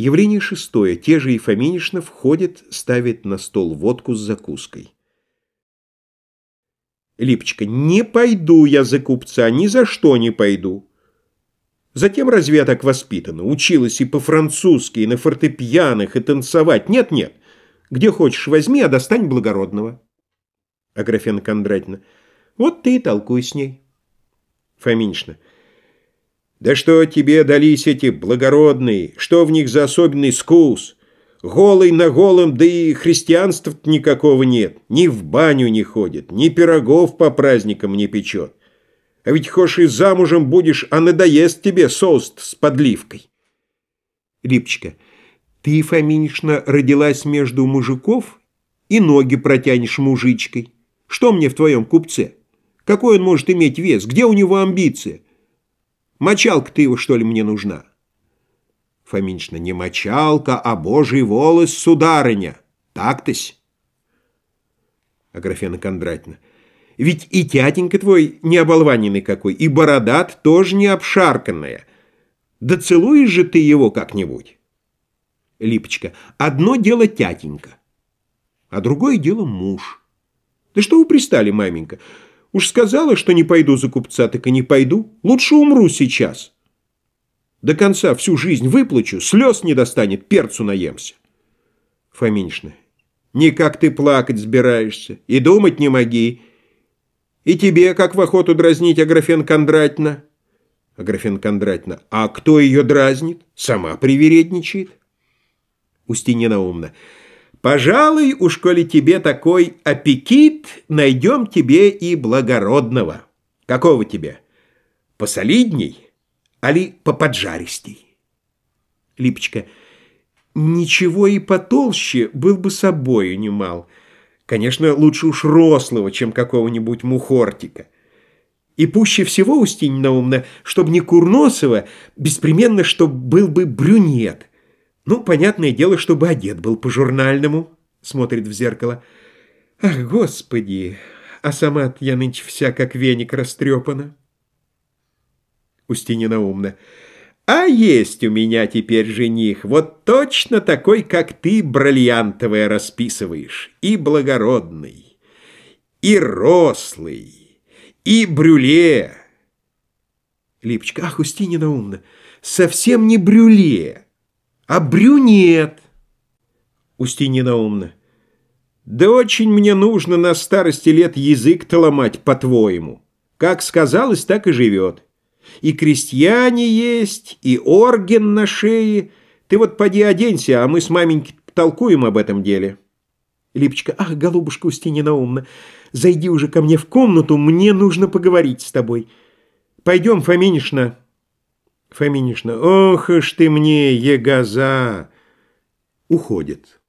Явление шестое. Те же Ефаминишна входит, ставит на стол водку с закуской. Липочка. Не пойду я за купца, ни за что не пойду. Затем разве я так воспитана? Училась и по-французски, и на фортепианах, и танцевать. Нет-нет. Где хочешь возьми, а достань благородного. Аграфена Кондратьевна. Вот ты и толкуй с ней. Фоминишна. Да что тебе дались эти благородные? Что в них за особенный скус? Голый на голом, да и христианства никакого нет. Ни в баню не ходит, ни пирогов по праздникам не печет. А ведь хошь и замужем будешь, а надоест тебе соус с подливкой. Липочка, ты, Фоминишна, родилась между мужиков и ноги протянешь мужичкой. Что мне в твоем купце? Какой он может иметь вес? Где у него амбиция? Мочалка ты его, что ли, мне нужна? Фоминична, не мочалка, а божий волос, сударыня. Так-тось. Аграфена Кондратьевна. Ведь и тятенька твой не оболваненный какой, и бородат тоже не обшарканная. Да целуешь же ты его как-нибудь. Липочка. Одно дело тятенька, а другое дело муж. Да что вы пристали, маменька? Уж сказала, что не пойду за купца, так и не пойду. Лучше умру сейчас. До конца всю жизнь выплачу, слез не достанет, перцу наемся. Фоминишна. Никак ты плакать сбираешься, и думать не моги. И тебе, как в охоту дразнить Аграфен Кондратьевна? Аграфен Кондратьевна. А кто ее дразнит? Сама привередничает. Устинья Наумна. Пожалуй, уж коли тебе такой аппетит, найдем тебе и благородного. Какого тебе? Посолидней, али поподжаристей? Липочка. Ничего и потолще был бы собою немал. Конечно, лучше уж рослого, чем какого-нибудь мухортика. И пуще всего, Устинь Наумна, чтобы не курносого, беспременно, чтоб был бы брюнет. Ну, понятное дело, чтобы одет был по-журнальному, смотрит в зеркало. Ах, господи, а сама я нынче вся как веник растрепана. Устинина умна. А есть у меня теперь жених, вот точно такой, как ты, бриллиантовое расписываешь, и благородный, и рослый, и брюле. Липочка, ах, Устинина умна, совсем не брюле а брюнет. Устинья умна. Да очень мне нужно на старости лет язык-то ломать, по-твоему. Как сказалось, так и живет. И крестьяне есть, и орген на шее. Ты вот поди оденься, а мы с маменькой толкуем об этом деле. Липочка, ах, голубушка Устинья Наумна, зайди уже ко мне в комнату, мне нужно поговорить с тобой. Пойдем, Фоминишна, Фоминишна, ох уж ты мне, егоза! Уходит.